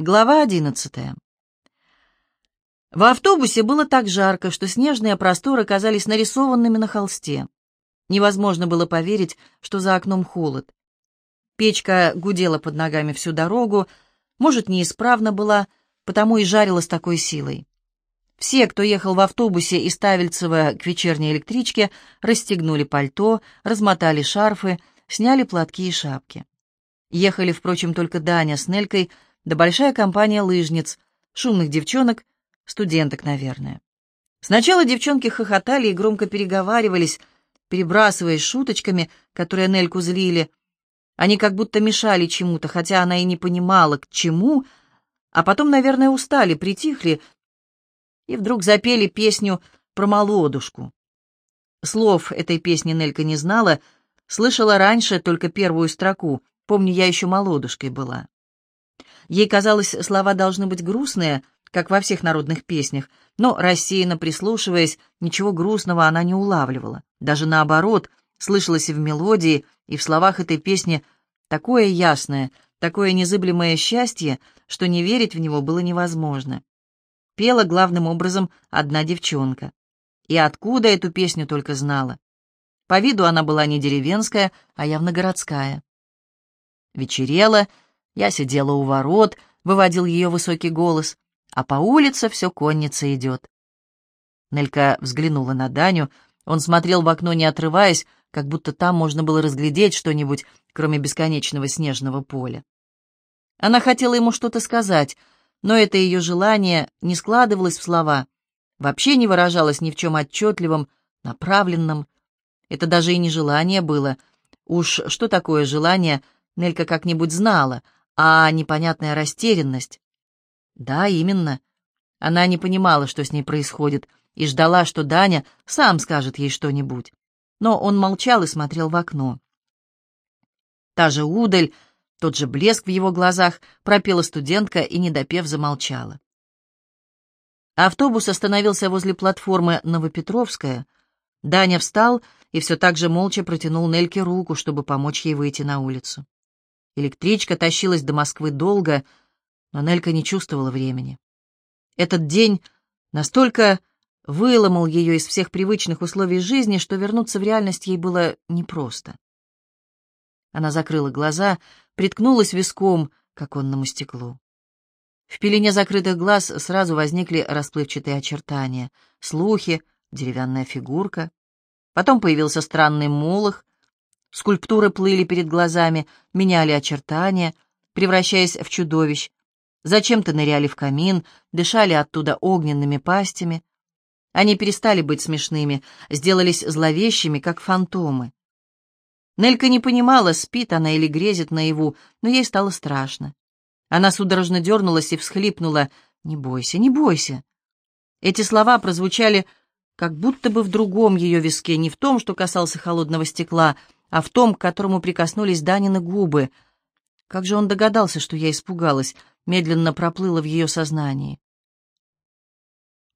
Глава одиннадцатая. В автобусе было так жарко, что снежные просторы казались нарисованными на холсте. Невозможно было поверить, что за окном холод. Печка гудела под ногами всю дорогу, может, неисправна была, потому и жарила с такой силой. Все, кто ехал в автобусе из Тавельцева к вечерней электричке, расстегнули пальто, размотали шарфы, сняли платки и шапки. Ехали, впрочем, только Даня с Нелькой — да большая компания лыжниц, шумных девчонок, студенток, наверное. Сначала девчонки хохотали и громко переговаривались, перебрасываясь шуточками, которые Нельку злили. Они как будто мешали чему-то, хотя она и не понимала, к чему, а потом, наверное, устали, притихли и вдруг запели песню про молодушку. Слов этой песни Нелька не знала, слышала раньше только первую строку, помню, я еще молодушкой была. Ей казалось, слова должны быть грустные, как во всех народных песнях, но, рассеянно прислушиваясь, ничего грустного она не улавливала. Даже наоборот, слышалось и в мелодии, и в словах этой песни такое ясное, такое незыблемое счастье, что не верить в него было невозможно. Пела главным образом одна девчонка. И откуда эту песню только знала. По виду она была не деревенская, а явно городская. Вечерело, я сидела у ворот, выводил ее высокий голос, а по улице все конница идет. Нелька взглянула на Даню, он смотрел в окно, не отрываясь, как будто там можно было разглядеть что-нибудь, кроме бесконечного снежного поля. Она хотела ему что-то сказать, но это ее желание не складывалось в слова, вообще не выражалось ни в чем отчетливом, направленном. Это даже и не желание было. Уж что такое желание, Нелька как-нибудь знала — а непонятная растерянность. Да, именно. Она не понимала, что с ней происходит, и ждала, что Даня сам скажет ей что-нибудь. Но он молчал и смотрел в окно. Та же удаль, тот же блеск в его глазах, пропела студентка и, не допев, замолчала. Автобус остановился возле платформы Новопетровская. Даня встал и все так же молча протянул Нельке руку, чтобы помочь ей выйти на улицу. Электричка тащилась до Москвы долго, но Нелька не чувствовала времени. Этот день настолько выломал ее из всех привычных условий жизни, что вернуться в реальность ей было непросто. Она закрыла глаза, приткнулась виском к оконному стеклу. В пелене закрытых глаз сразу возникли расплывчатые очертания, слухи, деревянная фигурка. Потом появился странный молох, Скульптуры плыли перед глазами, меняли очертания, превращаясь в чудовищ. Зачем-то ныряли в камин, дышали оттуда огненными пастями. Они перестали быть смешными, сделались зловещими, как фантомы. Нелька не понимала, спит она или грезит наяву, но ей стало страшно. Она судорожно дернулась и всхлипнула. «Не бойся, не бойся». Эти слова прозвучали как будто бы в другом ее виске, не в том, что касался холодного стекла, а в том, к которому прикоснулись Данины губы. Как же он догадался, что я испугалась, медленно проплыло в ее сознании.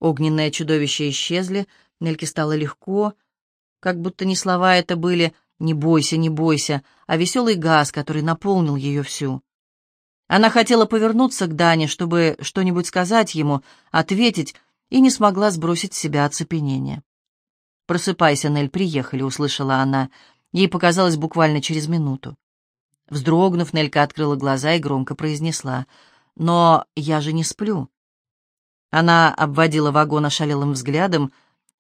Огненные чудовища исчезли, Нельке стало легко, как будто не слова это были «не бойся, не бойся», а веселый газ, который наполнил ее всю. Она хотела повернуться к Дане, чтобы что-нибудь сказать ему, ответить, и не смогла сбросить с себя оцепенение. «Просыпайся, Нель, приехали», — услышала она. Ей показалось буквально через минуту. Вздрогнув, Нелька открыла глаза и громко произнесла. «Но я же не сплю». Она обводила вагон ошалелым взглядом.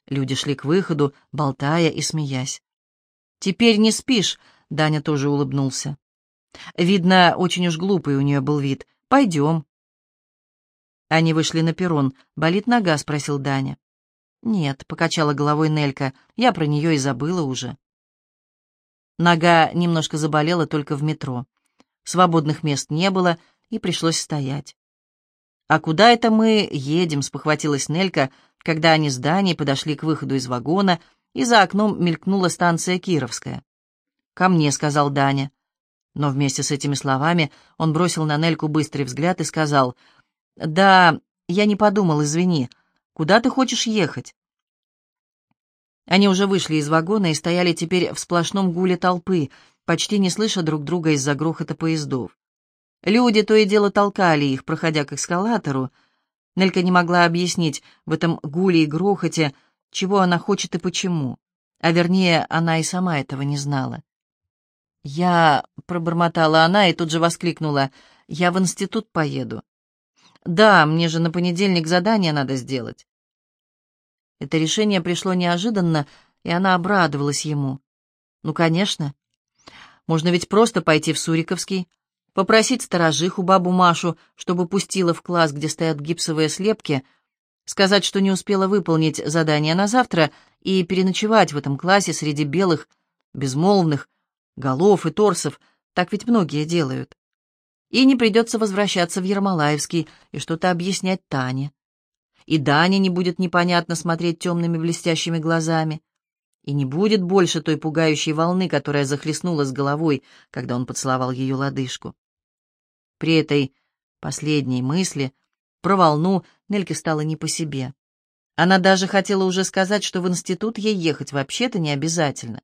Люди шли к выходу, болтая и смеясь. «Теперь не спишь», — Даня тоже улыбнулся. Видно, очень уж глупый у нее был вид. «Пойдем». Они вышли на перрон. «Болит нога?» — спросил Даня. «Нет», — покачала головой Нелька, — «я про нее и забыла уже». Нога немножко заболела только в метро. Свободных мест не было, и пришлось стоять. «А куда это мы едем?» — спохватилась Нелька, когда они с Даней подошли к выходу из вагона, и за окном мелькнула станция Кировская. «Ко мне», — сказал Даня. Но вместе с этими словами он бросил на Нельку быстрый взгляд и сказал, «Да, я не подумал, извини. Куда ты хочешь ехать?» Они уже вышли из вагона и стояли теперь в сплошном гуле толпы, почти не слыша друг друга из-за грохота поездов. Люди то и дело толкали их, проходя к эскалатору. Нелька не могла объяснить в этом гуле и грохоте, чего она хочет и почему. А вернее, она и сама этого не знала. «Я...» — пробормотала она и тут же воскликнула. «Я в институт поеду». «Да, мне же на понедельник задание надо сделать». Это решение пришло неожиданно, и она обрадовалась ему. «Ну, конечно. Можно ведь просто пойти в Суриковский, попросить сторожиху бабу Машу, чтобы пустила в класс, где стоят гипсовые слепки, сказать, что не успела выполнить задание на завтра, и переночевать в этом классе среди белых, безмолвных, голов и торсов, так ведь многие делают. И не придется возвращаться в Ермолаевский и что-то объяснять Тане. И Даня не будет непонятно смотреть темными блестящими глазами. И не будет больше той пугающей волны, которая захлестнула с головой, когда он поцеловал ее лодыжку. При этой последней мысли про волну Нельке стало не по себе. Она даже хотела уже сказать, что в институт ей ехать вообще-то не обязательно.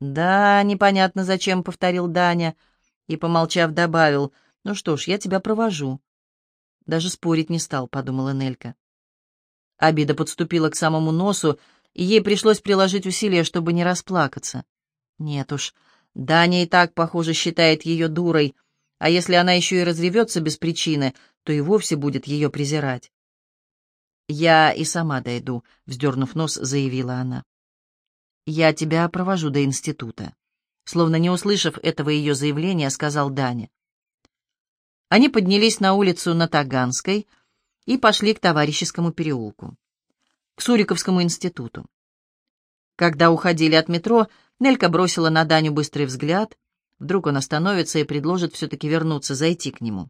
«Да, непонятно зачем», — повторил Даня, и, помолчав, добавил, «Ну что ж, я тебя провожу». Даже спорить не стал, — подумала Нелька. Обида подступила к самому носу, и ей пришлось приложить усилия, чтобы не расплакаться. Нет уж, Даня и так, похоже, считает ее дурой — а если она еще и разревется без причины, то и вовсе будет ее презирать. «Я и сама дойду», — вздернув нос, заявила она. «Я тебя провожу до института», — словно не услышав этого ее заявления, сказал Даня. Они поднялись на улицу на Таганской и пошли к товарищескому переулку, к Суриковскому институту. Когда уходили от метро, Нелька бросила на Даню быстрый взгляд — Вдруг он остановится и предложит все-таки вернуться, зайти к нему.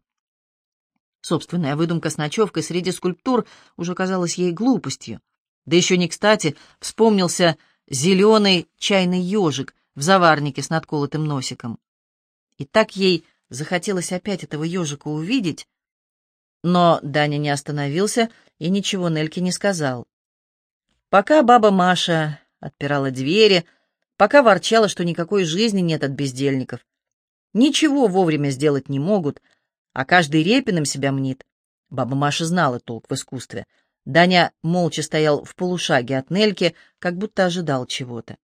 Собственная выдумка с ночевкой среди скульптур уже казалась ей глупостью. Да еще не кстати вспомнился зеленый чайный ежик в заварнике с надколотым носиком. И так ей захотелось опять этого ежика увидеть, но Даня не остановился и ничего Нельке не сказал. Пока баба Маша отпирала двери, пока ворчала, что никакой жизни нет от бездельников. Ничего вовремя сделать не могут, а каждый репиным себя мнит. Баба Маша знала толк в искусстве. Даня молча стоял в полушаге от Нельки, как будто ожидал чего-то.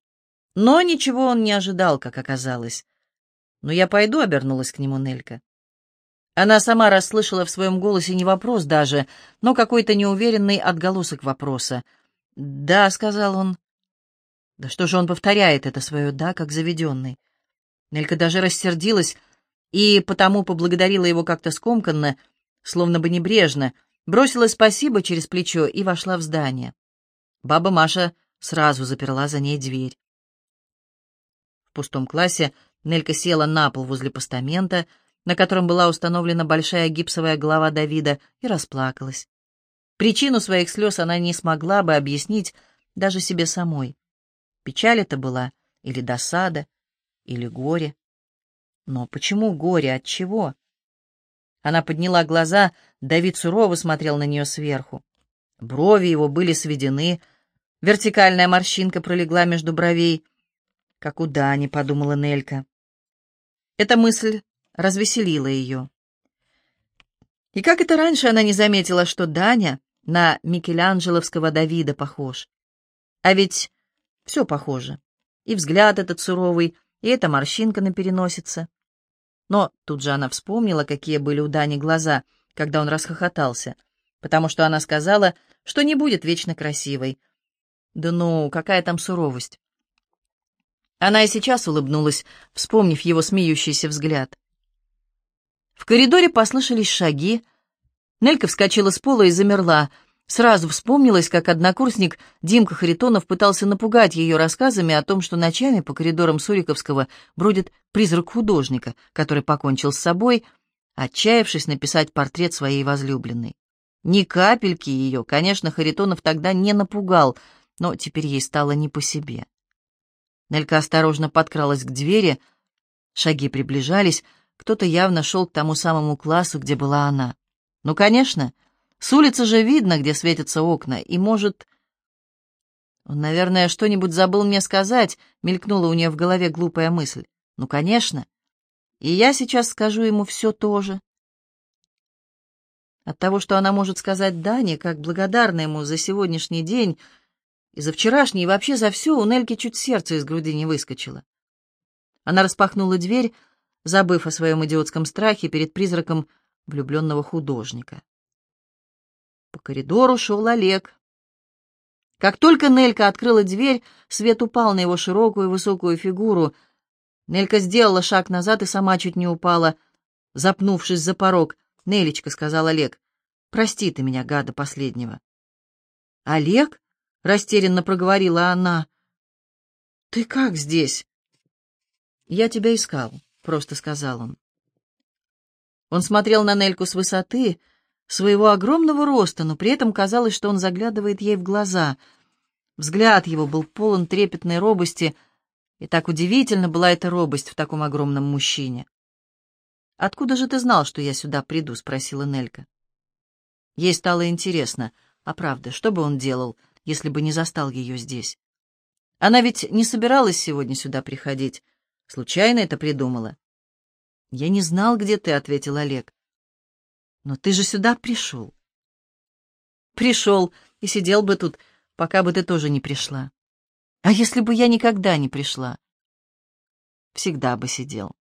Но ничего он не ожидал, как оказалось. «Ну, я пойду», — обернулась к нему Нелька. Она сама расслышала в своем голосе не вопрос даже, но какой-то неуверенный отголосок вопроса. «Да», — сказал он. Да что же он повторяет это свое «да», как заведенный? Нелька даже рассердилась и потому поблагодарила его как-то скомканно, словно бы небрежно, бросила спасибо через плечо и вошла в здание. Баба Маша сразу заперла за ней дверь. В пустом классе Нелька села на пол возле постамента, на котором была установлена большая гипсовая голова Давида, и расплакалась. Причину своих слез она не смогла бы объяснить даже себе самой. Печаль это была, или досада, или горе. Но почему горе, от чего? Она подняла глаза, Давид сурово смотрел на нее сверху. Брови его были сведены, вертикальная морщинка пролегла между бровей. «Как у Дани», — подумала Нелька. Эта мысль развеселила ее. И как это раньше она не заметила, что Даня на Микеланджеловского Давида похож? А ведь все похоже. И взгляд этот суровый, и эта морщинка на переносице. Но тут же она вспомнила, какие были у Дани глаза, когда он расхохотался, потому что она сказала, что не будет вечно красивой. Да ну, какая там суровость. Она и сейчас улыбнулась, вспомнив его смеющийся взгляд. В коридоре послышались шаги. Нелька вскочила с пола и замерла — Сразу вспомнилось, как однокурсник Димка Харитонов пытался напугать ее рассказами о том, что ночами по коридорам Суриковского бродит призрак художника, который покончил с собой, отчаявшись написать портрет своей возлюбленной. Ни капельки ее, конечно, Харитонов тогда не напугал, но теперь ей стало не по себе. Нелька осторожно подкралась к двери, шаги приближались, кто-то явно шел к тому самому классу, где была она. Ну, конечно, — с улицы же видно, где светятся окна, и, может... Он, наверное, что-нибудь забыл мне сказать, мелькнула у нее в голове глупая мысль. Ну, конечно. И я сейчас скажу ему все то же. От того, что она может сказать Дане, как благодарна ему за сегодняшний день и за вчерашний, и вообще за все, у Нельки чуть сердце из груди не выскочило. Она распахнула дверь, забыв о своем идиотском страхе перед призраком влюбленного художника. По коридору шел Олег. Как только Нелька открыла дверь, свет упал на его широкую высокую фигуру. Нелька сделала шаг назад и сама чуть не упала, запнувшись за порог. «Нелечка», — сказал Олег, — «прости ты меня, гада последнего». «Олег?» — растерянно проговорила она. «Ты как здесь?» «Я тебя искал», — просто сказал он. Он смотрел на Нельку с высоты своего огромного роста, но при этом казалось, что он заглядывает ей в глаза. Взгляд его был полон трепетной робости, и так удивительно была эта робость в таком огромном мужчине. «Откуда же ты знал, что я сюда приду?» — спросила Нелька. Ей стало интересно, а правда, что бы он делал, если бы не застал ее здесь? Она ведь не собиралась сегодня сюда приходить, случайно это придумала. «Я не знал, где ты», — ответил Олег. «Но ты же сюда пришел». «Пришел, и сидел бы тут, пока бы ты тоже не пришла. А если бы я никогда не пришла?» «Всегда бы сидел».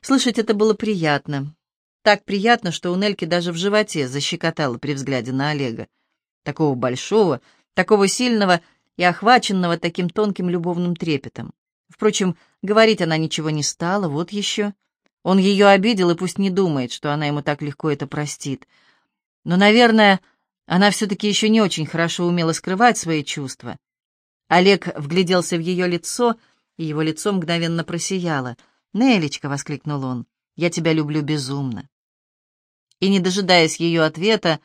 Слышать это было приятно. Так приятно, что у Нельки даже в животе защекотало при взгляде на Олега. Такого большого, такого сильного и охваченного таким тонким любовным трепетом. Впрочем, говорить она ничего не стала, вот еще. Он ее обидел, и пусть не думает, что она ему так легко это простит. Но, наверное, она все-таки еще не очень хорошо умела скрывать свои чувства. Олег вгляделся в ее лицо, и его лицо мгновенно просияло — «Нелечка!» — воскликнул он. «Я тебя люблю безумно!» И, не дожидаясь ее ответа,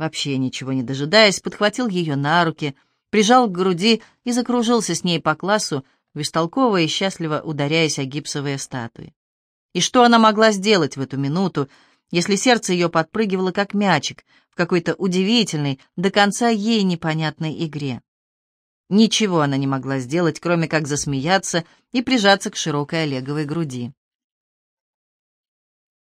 вообще ничего не дожидаясь, подхватил ее на руки, прижал к груди и закружился с ней по классу, бестолково и счастливо ударяясь о гипсовые статуи. И что она могла сделать в эту минуту, если сердце ее подпрыгивало как мячик в какой-то удивительной, до конца ей непонятной игре? Ничего она не могла сделать, кроме как засмеяться и прижаться к широкой Олеговой груди.